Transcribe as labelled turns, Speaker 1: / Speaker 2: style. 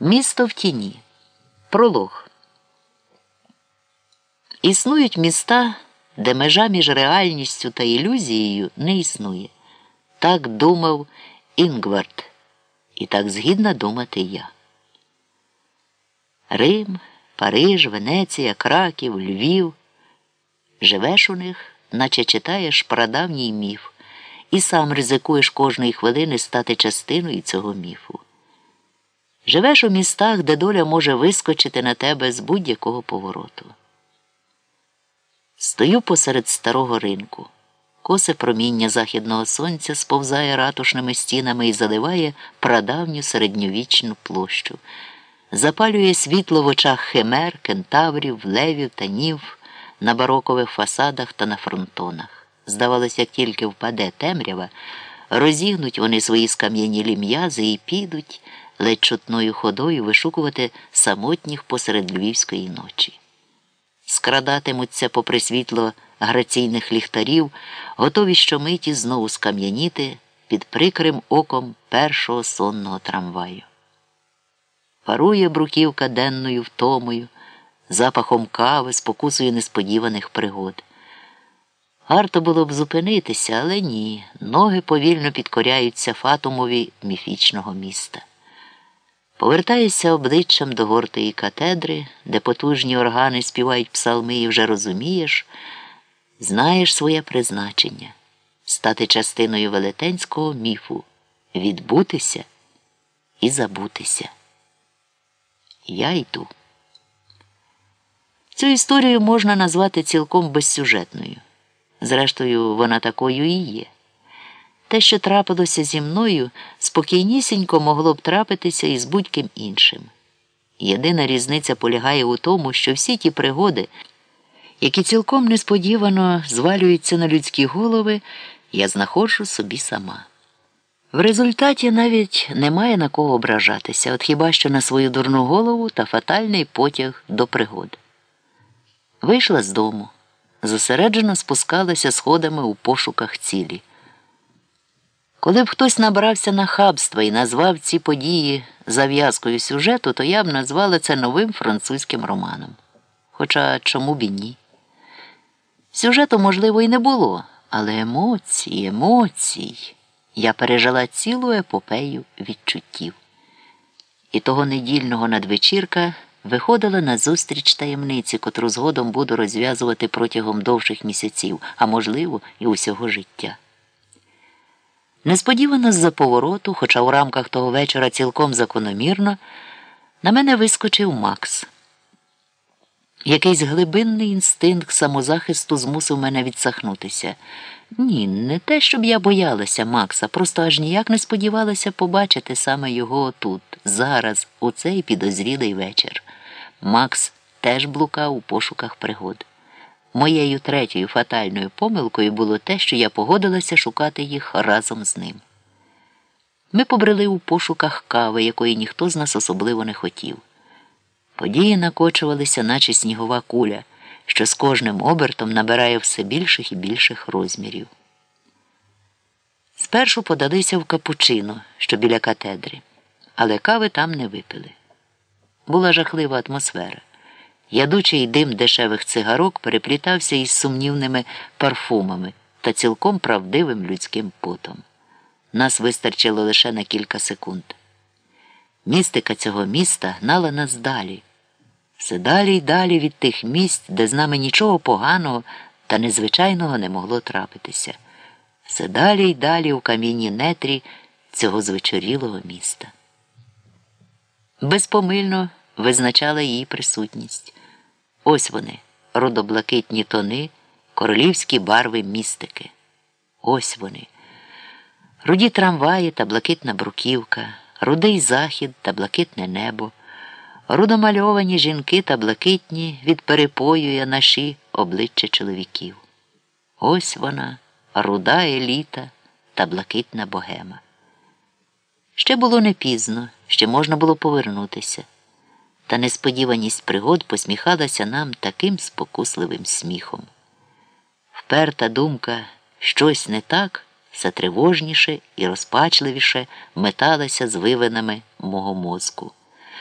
Speaker 1: Місто в тіні. Пролог. Існують міста, де межа між реальністю та ілюзією не існує. Так думав Інгвард. І так згідна думати я. Рим, Париж, Венеція, Краків, Львів. Живеш у них, наче читаєш прадавній міф, і сам ризикуєш кожної хвилини стати частиною цього міфу. Живеш у містах, де доля може вискочити на тебе з будь-якого повороту. Стою посеред старого ринку. Косе проміння західного сонця сповзає ратушними стінами і заливає прадавню середньовічну площу, запалює світло в очах химер, кентаврів, левів та нів на барокових фасадах та на фронтонах. Здавалося, як тільки впаде темрява, розігнуть вони свої скам'янілі м'язи і підуть ледь чутною ходою вишукувати самотніх посеред львівської ночі. Скрадатимуться попри світло граційних ліхтарів, готові щомиті знову скам'яніти під прикрим оком першого сонного трамваю. Парує бруківка денною втомою, запахом кави, спокусою несподіваних пригод. Варто було б зупинитися, але ні, ноги повільно підкоряються фатумові міфічного міста. Повертаєшся обличчям до гортої катедри, де потужні органи співають псалми і вже розумієш, знаєш своє призначення, стати частиною велетенського міфу, відбутися і забутися. Я йду. Цю історію можна назвати цілком безсюжетною. Зрештою, вона такою і є. Те, що трапилося зі мною, спокійнісінько могло б трапитися і з будь-ким іншим. Єдина різниця полягає у тому, що всі ті пригоди, які цілком несподівано звалюються на людські голови, я знаходжу собі сама. В результаті навіть немає на кого ображатися, от хіба що на свою дурну голову та фатальний потяг до пригод. Вийшла з дому, зосереджено спускалася сходами у пошуках цілі. Коли б хтось набрався на хабства і назвав ці події зав'язкою сюжету, то я б назвала це новим французьким романом. Хоча чому б і ні? Сюжету, можливо, і не було, але емоції, емоцій. Я пережила цілу епопею відчуттів. І того недільного надвечірка виходила на зустріч таємниці, котру згодом буду розв'язувати протягом довших місяців, а можливо, і усього життя. Несподівано з-за повороту, хоча у рамках того вечора цілком закономірно, на мене вискочив Макс. Якийсь глибинний інстинкт самозахисту змусив мене відсахнутися. Ні, не те, щоб я боялася Макса, просто аж ніяк не сподівалася побачити саме його тут, зараз, у цей підозрілий вечір. Макс теж блукав у пошуках пригод. Моєю третьою фатальною помилкою було те, що я погодилася шукати їх разом з ним. Ми побрели у пошуках кави, якої ніхто з нас особливо не хотів. Події накочувалися, наче снігова куля, що з кожним обертом набирає все більших і більших розмірів. Спершу подалися в капучино, що біля катедри, але кави там не випили. Була жахлива атмосфера. Ядучий дим дешевих цигарок переплітався із сумнівними парфумами та цілком правдивим людським потом. Нас вистачило лише на кілька секунд. Містика цього міста гнала нас далі, все далі й далі від тих місць, де з нами нічого поганого та незвичайного не могло трапитися, все далі й далі у камінні нетрі цього звечорілого міста. Безпомильно визначала її присутність. Ось вони, родоблакитні тони, королівські барви містики. Ось вони. Руді трамваї та блакитна бруківка, рудий захід та блакитне небо, рудомальовані жінки та блакитні від перепою наші обличчя чоловіків. Ось вона, руда еліта та блакитна богема. Ще було не пізно, ще можна було повернутися та несподіваність пригод посміхалася нам таким спокусливим сміхом. Вперта думка щось не так, все тривожніше і розпачливіше металася з вивинами мого мозку.